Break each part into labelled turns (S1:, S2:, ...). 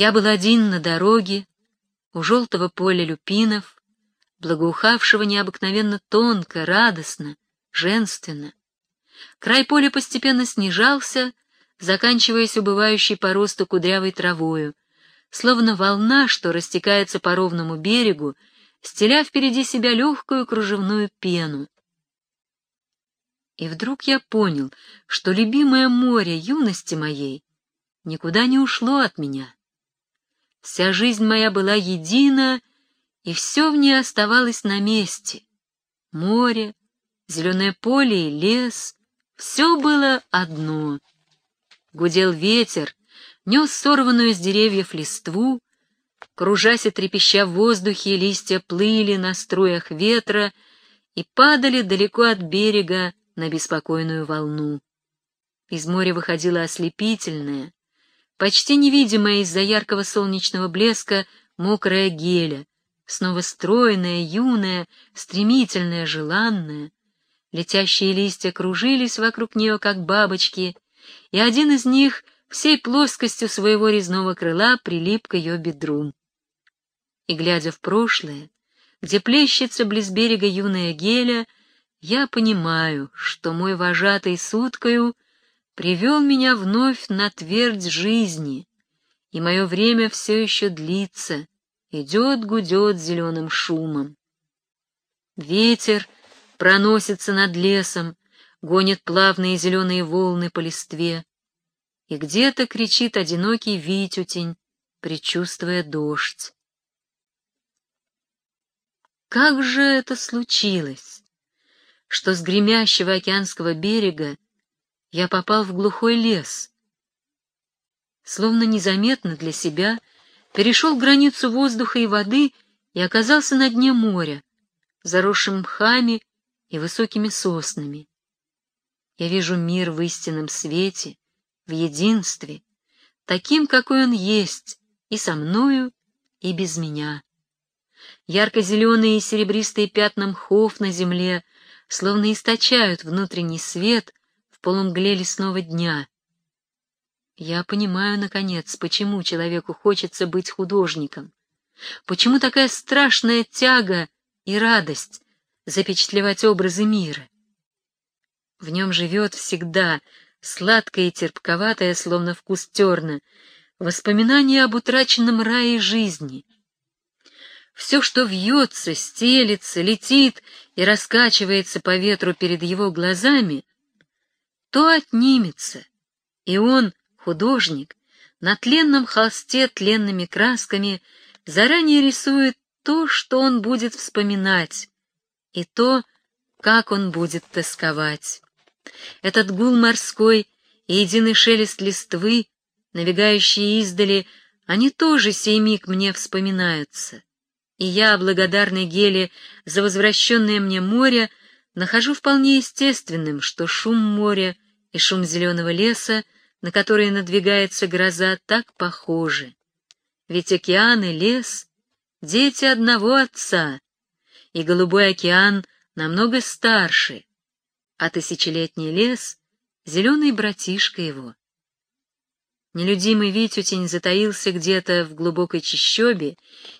S1: Я был один на дороге, у желтого поля люпинов, благоухавшего необыкновенно тонко, радостно, женственно. Край поля постепенно снижался, заканчиваясь убывающей по росту кудрявой травою, словно волна, что растекается по ровному берегу, стеля впереди себя легкую кружевную пену. И вдруг я понял, что любимое море юности моей никуда не ушло от меня. Вся жизнь моя была едина, и все в ней оставалось на месте. Море, зеленое поле и лес — все было одно. Гудел ветер, нес сорванную с деревьев листву, кружась и трепеща в воздухе, листья плыли на струях ветра и падали далеко от берега на беспокойную волну. Из моря выходила ослепительная, почти невидимая из-за яркого солнечного блеска мокрая геля, снова стройная, юная, стремительная, желанная. Летящие листья кружились вокруг нее, как бабочки, и один из них всей плоскостью своего резного крыла прилип к ее бедру. И, глядя в прошлое, где плещется близ берега юная геля, я понимаю, что мой вожатый суткою привел меня вновь на твердь жизни, и мое время все еще длится, идет-гудет зеленым шумом. Ветер проносится над лесом, гонит плавные зеленые волны по листве, и где-то кричит одинокий витютень, предчувствуя дождь. Как же это случилось, что с гремящего океанского берега я попал в глухой лес? Словно незаметно для себя перешел границу воздуха и воды и оказался на дне моря, заросшим мхами и высокими соснами. Я вижу мир в истинном свете, в единстве, таким, какой он есть, и со мною, и без меня. Ярко-зеленые и серебристые пятна мхов на земле словно источают внутренний свет в полумгле лесного дня. Я понимаю, наконец, почему человеку хочется быть художником, почему такая страшная тяга и радость запечатлевать образы мира. В нем живет всегда сладкое и терпковатое, словно вкус терна, воспоминание об утраченном рае жизни — все, что вьется, стелится, летит и раскачивается по ветру перед его глазами, то отнимется, и он, художник, на тленном холсте тленными красками заранее рисует то, что он будет вспоминать, и то, как он будет тосковать. Этот гул морской и единый шелест листвы, набегающие издали, они тоже сей миг мне вспоминаются и я, благодарный Геле за возвращенное мне море, нахожу вполне естественным, что шум моря и шум зеленого леса, на который надвигается гроза, так похожи. Ведь океан и лес — дети одного отца, и голубой океан намного старше, а тысячелетний лес — зеленый братишка его. Нелюдимый Витютень затаился где-то в глубокой чащобе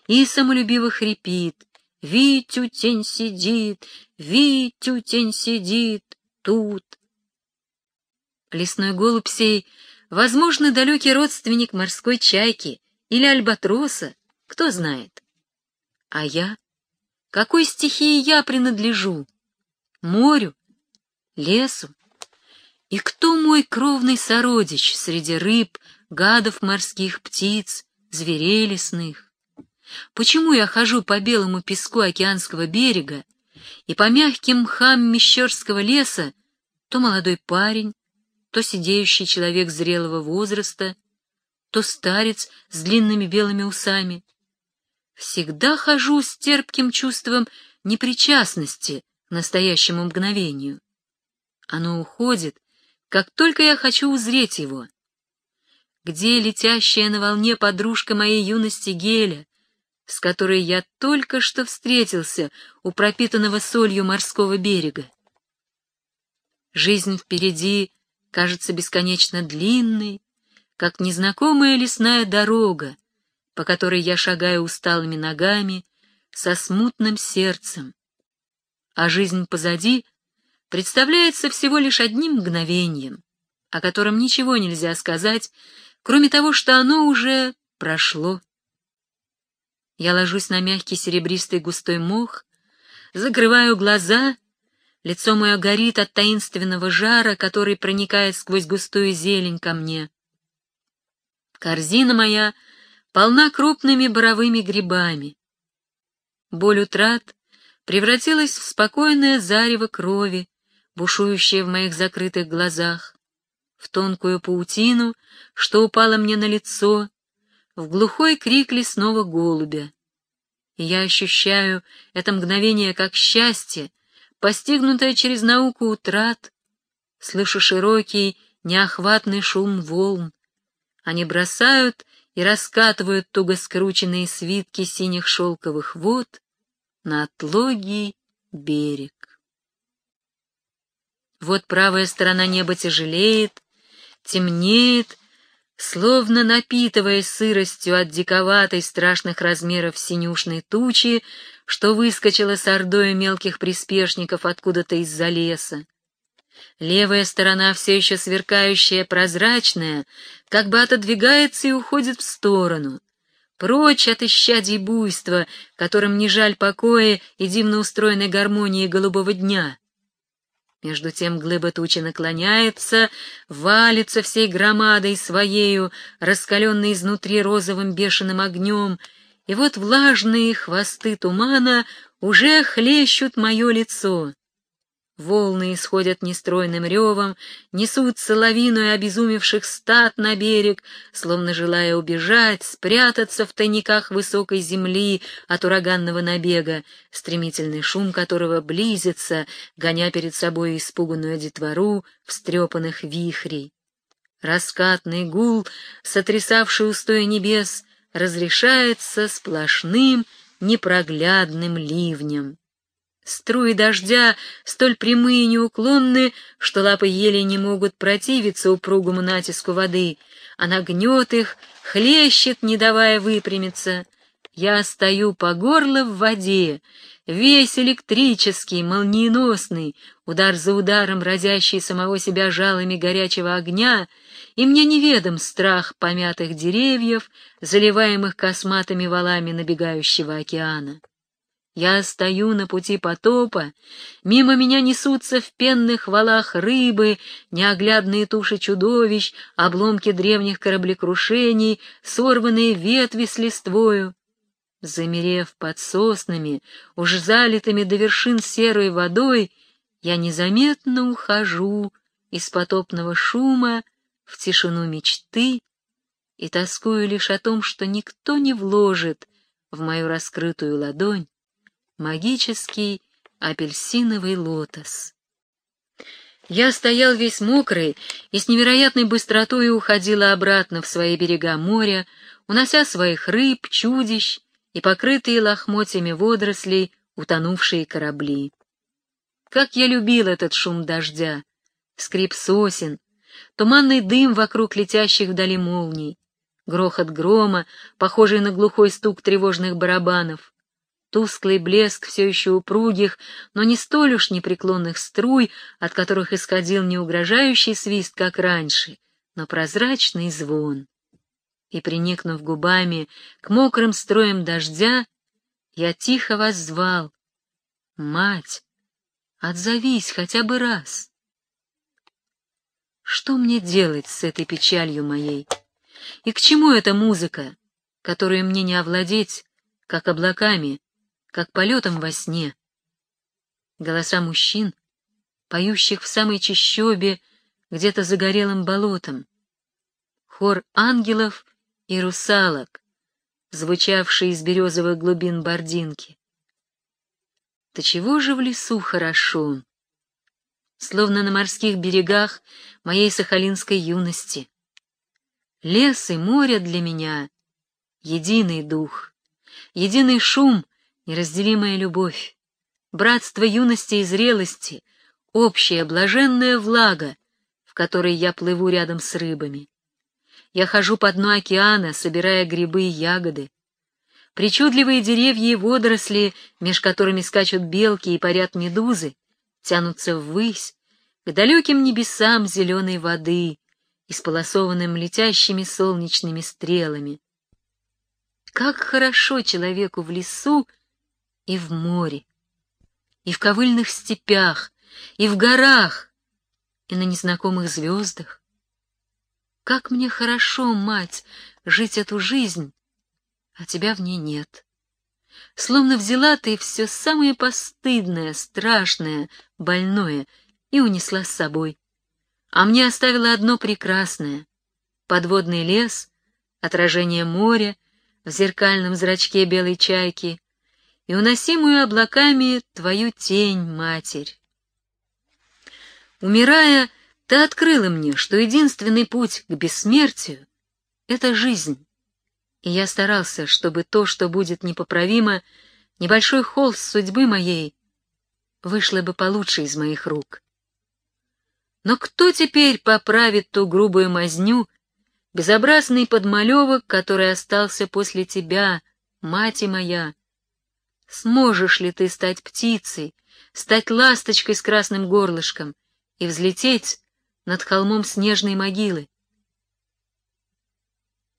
S1: и самолюбиво хрипит. «Витютень сидит, Витютень сидит тут». Лесной голубь сей, возможно, далекий родственник морской чайки или альбатроса, кто знает. А я? Какой стихии я принадлежу? Морю? Лесу? И кто мой кровный сородич среди рыб, гадов морских, птиц, зверей лесных? Почему я хожу по белому песку океанского берега, и по мягким мхам мещерского леса то молодой парень, то сидеющий человек зрелого возраста, то старец с длинными белыми усами. Всегда хожу с терпким чувством непричастности к настоящему мгновению. Оно уходит, как только я хочу узреть его. Где летящая на волне подружка моей юности Геля, с которой я только что встретился у пропитанного солью морского берега? Жизнь впереди кажется бесконечно длинной, как незнакомая лесная дорога, по которой я шагаю усталыми ногами, со смутным сердцем. А жизнь позади представляется всего лишь одним мгновением, о котором ничего нельзя сказать, кроме того, что оно уже прошло. Я ложусь на мягкий серебристый густой мох, закрываю глаза, лицо мое горит от таинственного жара, который проникает сквозь густую зелень ко мне. Корзина моя полна крупными боровыми грибами. Боль утрат превратилась в спокойное зарево крови, бушующее в моих закрытых глазах, в тонкую паутину, что упало мне на лицо, в глухой крик лесного голубя. И я ощущаю это мгновение как счастье, постигнутое через науку утрат, слышу широкий, неохватный шум волн. Они бросают и раскатывают туго скрученные свитки синих шелковых вод на отлогий берег. Вот правая сторона неба тяжелеет, темнеет, Словно напитываясь сыростью от диковатой страшных размеров синюшной тучи, что выскочила с ордою мелких приспешников откуда-то из-за леса. Левая сторона, все еще сверкающая, прозрачная, как бы отодвигается и уходит в сторону, прочь от исчадий буйства, которым не жаль покоя и дивно устроенной гармонии голубого дня. Между тем глыба тучи наклоняется, валится всей громадой своею, раскаленной изнутри розовым бешеным огнем, и вот влажные хвосты тумана уже хлещут мое лицо. Волны исходят нестройным ревом, несутся лавиной обезумевших стад на берег, словно желая убежать, спрятаться в тайниках высокой земли от ураганного набега, стремительный шум которого близится, гоня перед собой испуганную детвору встрепанных вихрей. Раскатный гул, сотрясавший устоя небес, разрешается сплошным непроглядным ливнем. Струи дождя столь прямые и неуклонные, что лапы еле не могут противиться упругому натиску воды. Она гнет их, хлещет, не давая выпрямиться. Я стою по горло в воде, весь электрический, молниеносный, удар за ударом разящий самого себя жалами горячего огня, и мне неведом страх помятых деревьев, заливаемых косматыми валами набегающего океана. Я стою на пути потопа, мимо меня несутся в пенных валах рыбы, неоглядные туши чудовищ, обломки древних кораблекрушений, сорванные ветви с листвою. Замерев под соснами, уж залитыми до вершин серой водой, я незаметно ухожу из потопного шума в тишину мечты и тоскую лишь о том, что никто не вложит в мою раскрытую ладонь магический апельсиновый лотос. Я стоял весь мокрый и с невероятной быстротой уходила обратно в свои берега моря, унося своих рыб, чудищ и покрытые лохмотьями водорослей утонувшие корабли. Как я любил этот шум дождя, скрип сосен, туманный дым вокруг летящих вдали молний, грохот грома, похожий на глухой стук тревожных барабанов, тусклый блеск все еще упругих, но не столь уж непреклонных струй, от которых исходил не угрожающий свист, как раньше, но прозрачный звон. И, приникнув губами к мокрым строям дождя, я тихо вас звал. «Мать, отзовись хотя бы раз!» Что мне делать с этой печалью моей? И к чему эта музыка, которую мне не овладеть, как облаками, как полетом во сне. Голоса мужчин, поющих в самой чащобе, где-то загорелым болотом. Хор ангелов и русалок, звучавший из березовых глубин бординки. Да чего же в лесу хорошо, словно на морских берегах моей сахалинской юности. Лес и море для меня — единый дух, единый шум неразделимая любовь, братство юности и зрелости, общая блаженная влага, в которой я плыву рядом с рыбами. я хожу по дну океана, собирая грибы и ягоды. Причудливые деревья и водоросли, меж которыми скачут белки и парят медузы, тянутся ввысь, к далеким небесам зеленой воды, исполосованным летящими солнечными стрелами. Как хорошо человеку в лесу и в море, и в ковыльных степях, и в горах, и на незнакомых звездах. Как мне хорошо, мать, жить эту жизнь, а тебя в ней нет. Словно взяла ты все самое постыдное, страшное, больное и унесла с собой. А мне оставила одно прекрасное — подводный лес, отражение моря в зеркальном зрачке белой чайки и уносимую облаками твою тень, матерь. Умирая, ты открыла мне, что единственный путь к бессмертию — это жизнь. И я старался, чтобы то, что будет непоправимо, небольшой холст судьбы моей, вышло бы получше из моих рук. Но кто теперь поправит ту грубую мазню, безобразный подмалевок, который остался после тебя, мать моя? Сможешь ли ты стать птицей, стать ласточкой с красным горлышком и взлететь над холмом снежной могилы?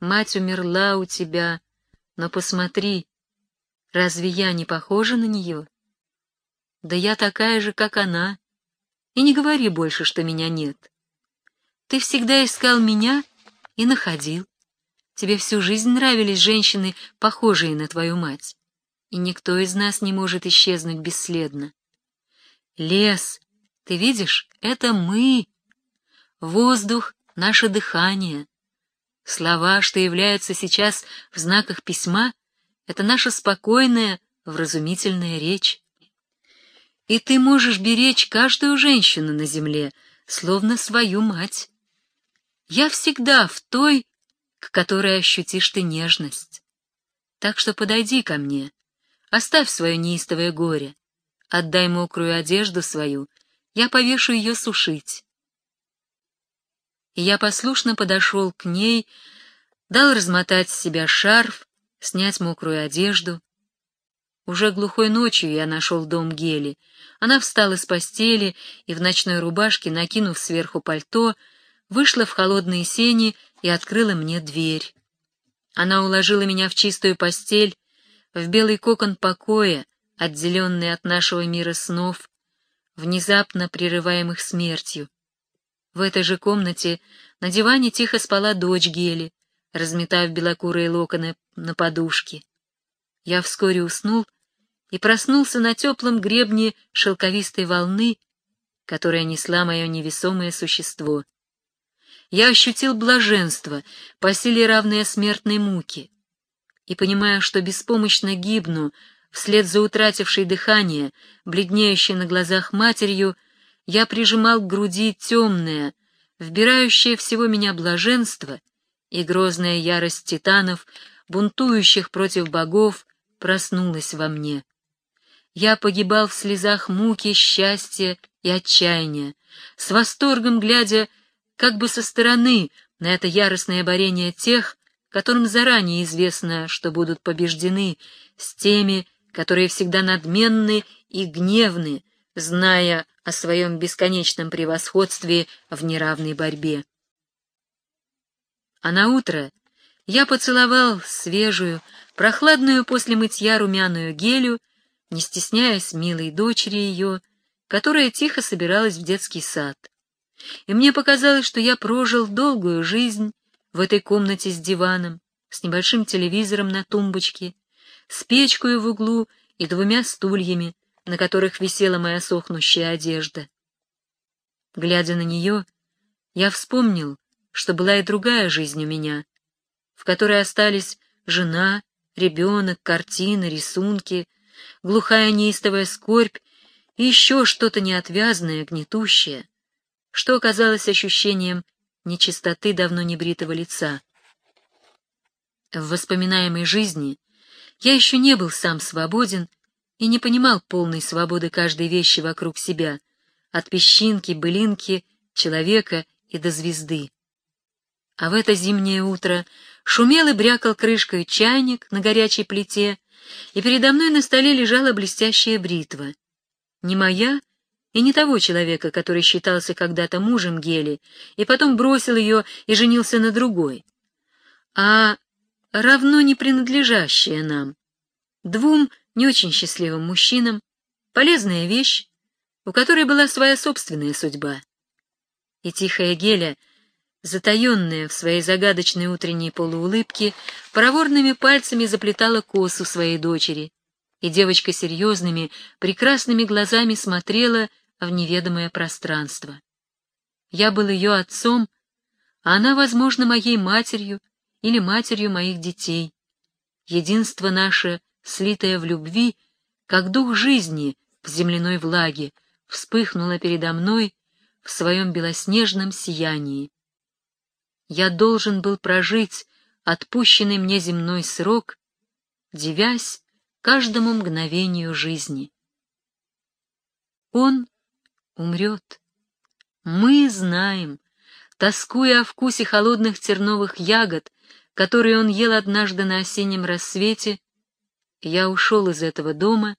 S1: Мать умерла у тебя, но посмотри, разве я не похожа на нее? Да я такая же, как она. И не говори больше, что меня нет. Ты всегда искал меня и находил. Тебе всю жизнь нравились женщины, похожие на твою мать. И никто из нас не может исчезнуть бесследно. Лес, ты видишь, это мы. Воздух — наше дыхание. Слова, что являются сейчас в знаках письма, — это наша спокойная, вразумительная речь. И ты можешь беречь каждую женщину на земле, словно свою мать. Я всегда в той, к которой ощутишь ты нежность. Так что подойди ко мне, оставь свое неистовое горе, отдай мокрую одежду свою, я повешу ее сушить. И я послушно подошел к ней, дал размотать с себя шарф, снять мокрую одежду. Уже глухой ночью я нашел дом Гели — она встала с постели и в ночной рубашке, накинув сверху пальто, вышла в холодные сени и открыла мне дверь. Она уложила меня в чистую постель, в белый кокон покоя, отделенный от нашего мира снов, внезапно прерываемых смертью. В этой же комнате на диване тихо спала дочь Гели, разметав белокурые локоны на подушке. Я вскоре уснул, и проснулся на теплом гребне шелковистой волны, которая несла мое невесомое существо. Я ощутил блаженство, по силе равное смертной муке, и, понимая, что беспомощно гибну, вслед за утратившей дыхание, бледнеющей на глазах матерью, я прижимал к груди темное, вбирающее всего меня блаженство и грозная ярость титанов, бунтующих против богов, проснулась во мне. Я погибал в слезах муки, счастья и отчаяния, с восторгом глядя как бы со стороны на это яростное борение тех, которым заранее известно, что будут побеждены, с теми, которые всегда надменны и гневны, зная о своем бесконечном превосходстве в неравной борьбе. А на утро я поцеловал свежую, прохладную после мытья румяную гелю не стесняясь милой дочери ее, которая тихо собиралась в детский сад. И мне показалось, что я прожил долгую жизнь в этой комнате с диваном, с небольшим телевизором на тумбочке, с печкой в углу и двумя стульями, на которых висела моя сохнущая одежда. Глядя на нее, я вспомнил, что была и другая жизнь у меня, в которой остались жена, ребенок, картины, рисунки — глухая неистовая скорбь и еще что-то неотвязное, гнетущее, что оказалось ощущением нечистоты давно небритого лица. В воспоминаемой жизни я еще не был сам свободен и не понимал полной свободы каждой вещи вокруг себя, от песчинки, былинки, человека и до звезды. А в это зимнее утро шумел и брякал крышкой чайник на горячей плите, и передо мной на столе лежала блестящая бритва. Не моя и не того человека, который считался когда-то мужем Гели, и потом бросил ее и женился на другой, а равно не принадлежащая нам, двум не очень счастливым мужчинам, полезная вещь, у которой была своя собственная судьба. И тихая Геля, затаенная в своей загадочной утренней полуулыбке, проворными пальцами заплетала косу своей дочери, и девочка серьезными, прекрасными глазами смотрела в неведомое пространство. Я был ее отцом, а она, возможно, моей матерью или матерью моих детей. Единство наше, слитое в любви, как дух жизни в земляной влаге, вспыхнуло передо мной в своем белоснежном сиянии. Я должен был прожить отпущенный мне земной срок, девясь каждому мгновению жизни. Он умрет. Мы знаем, тоскуя о вкусе холодных терновых ягод, которые он ел однажды на осеннем рассвете, я ушел из этого дома,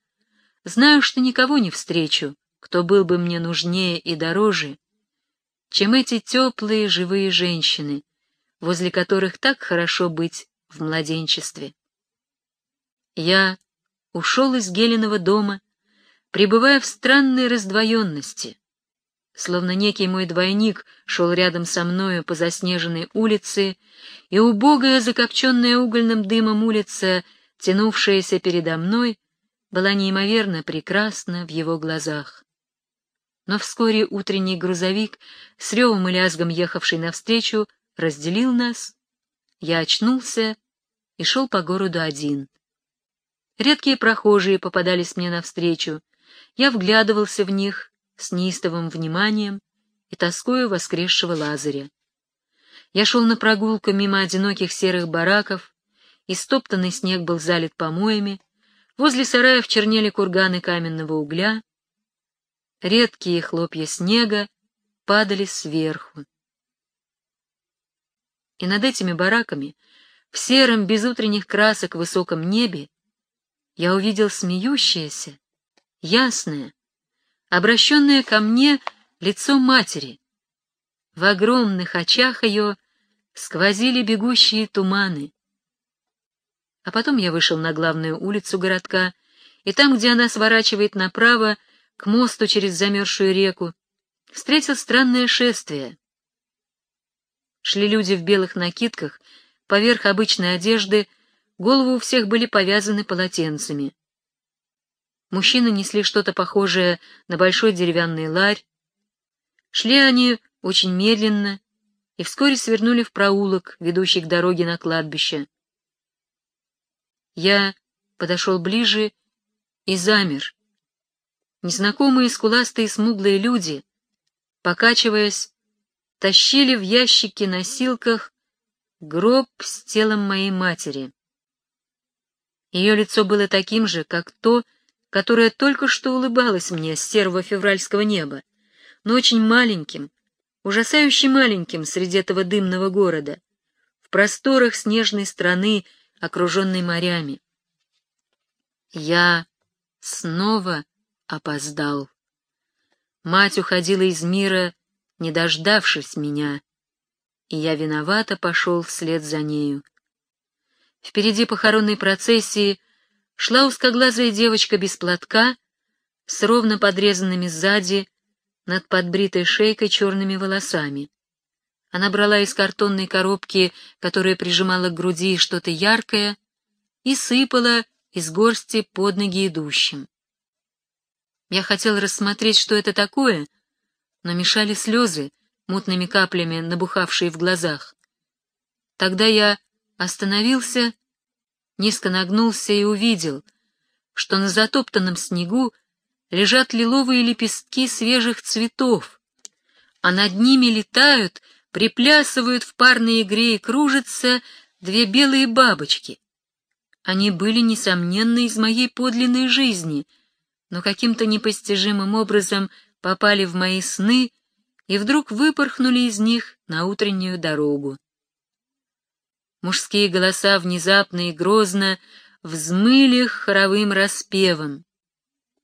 S1: знаю, что никого не встречу, кто был бы мне нужнее и дороже, чем эти теплые живые женщины, возле которых так хорошо быть в младенчестве. Я ушел из Гелиного дома, пребывая в странной раздвоенности, словно некий мой двойник шел рядом со мною по заснеженной улице, и убогая, закопченная угольным дымом улица, тянувшаяся передо мной, была неимоверно прекрасна в его глазах. Но вскоре утренний грузовик, с ревом и лязгом ехавший навстречу, разделил нас. Я очнулся и шел по городу один. Редкие прохожие попадались мне навстречу. Я вглядывался в них, с неистовым вниманием и тоскою воскресшего Лазаря. Я шел на прогулку мимо одиноких серых бараков, и стоптанный снег был залит помоями, возле сараев чернели курганы каменного угля, редкие хлопья снега падали сверху. И над этими бараками, в сером без утренних красок высоком небе, я увидел смеющееся, ясное, обращенное ко мне лицо матери. В огромных очах ее сквозили бегущие туманы. А потом я вышел на главную улицу городка, и там, где она сворачивает направо, к мосту через замерзшую реку, встретил странное шествие. Шли люди в белых накидках, поверх обычной одежды, головы у всех были повязаны полотенцами. Мужчины несли что-то похожее на большой деревянный ларь. Шли они очень медленно и вскоре свернули в проулок, ведущий к дороге на кладбище. Я подошел ближе и замер. Незнакомые скуластые смуглые люди, покачиваясь, тащили в ящике-носилках гроб с телом моей матери. Ее лицо было таким же, как то, которое только что улыбалось мне с серого февральского неба, но очень маленьким, ужасающе маленьким среди этого дымного города, в просторах снежной страны, окруженной морями. Я снова опоздал. Мать уходила из мира, не дождавшись меня, и я виновато пошел вслед за нею. Впереди похоронной процессии шла узкоглазая девочка без платка, с ровно подрезанными сзади, над подбритой шейкой черными волосами. Она брала из картонной коробки, которая прижимала к груди что-то яркое, и сыпала из горсти под ноги идущим. Я хотел рассмотреть, что это такое, но мешали слезы, мутными каплями набухавшие в глазах. Тогда я остановился низко нагнулся и увидел, что на затоптанном снегу лежат лиловые лепестки свежих цветов, а над ними летают, приплясывают в парной игре и кружатся две белые бабочки. Они были, несомненно, из моей подлинной жизни, но каким-то непостижимым образом попали в мои сны и вдруг выпорхнули из них на утреннюю дорогу. Мужские голоса внезапно и грозно взмыли хоровым распевом.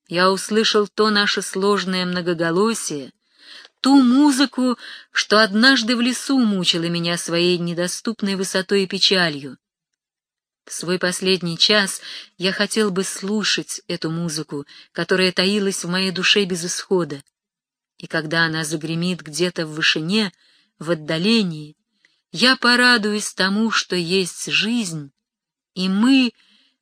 S1: Я услышал то наше сложное многоголосие, ту музыку, что однажды в лесу мучила меня своей недоступной высотой и печалью. В свой последний час я хотел бы слушать эту музыку, которая таилась в моей душе без исхода. И когда она загремит где-то в вышине, в отдалении, я порадуюсь тому, что есть жизнь, и мы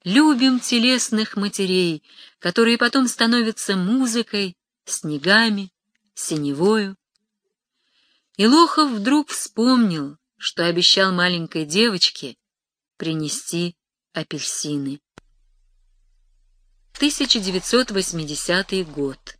S1: любим телесных матерей, которые потом становятся музыкой, снегами, синевою. И Лохов вдруг вспомнил, что обещал маленькой девочке принести апельсины. 1980 год.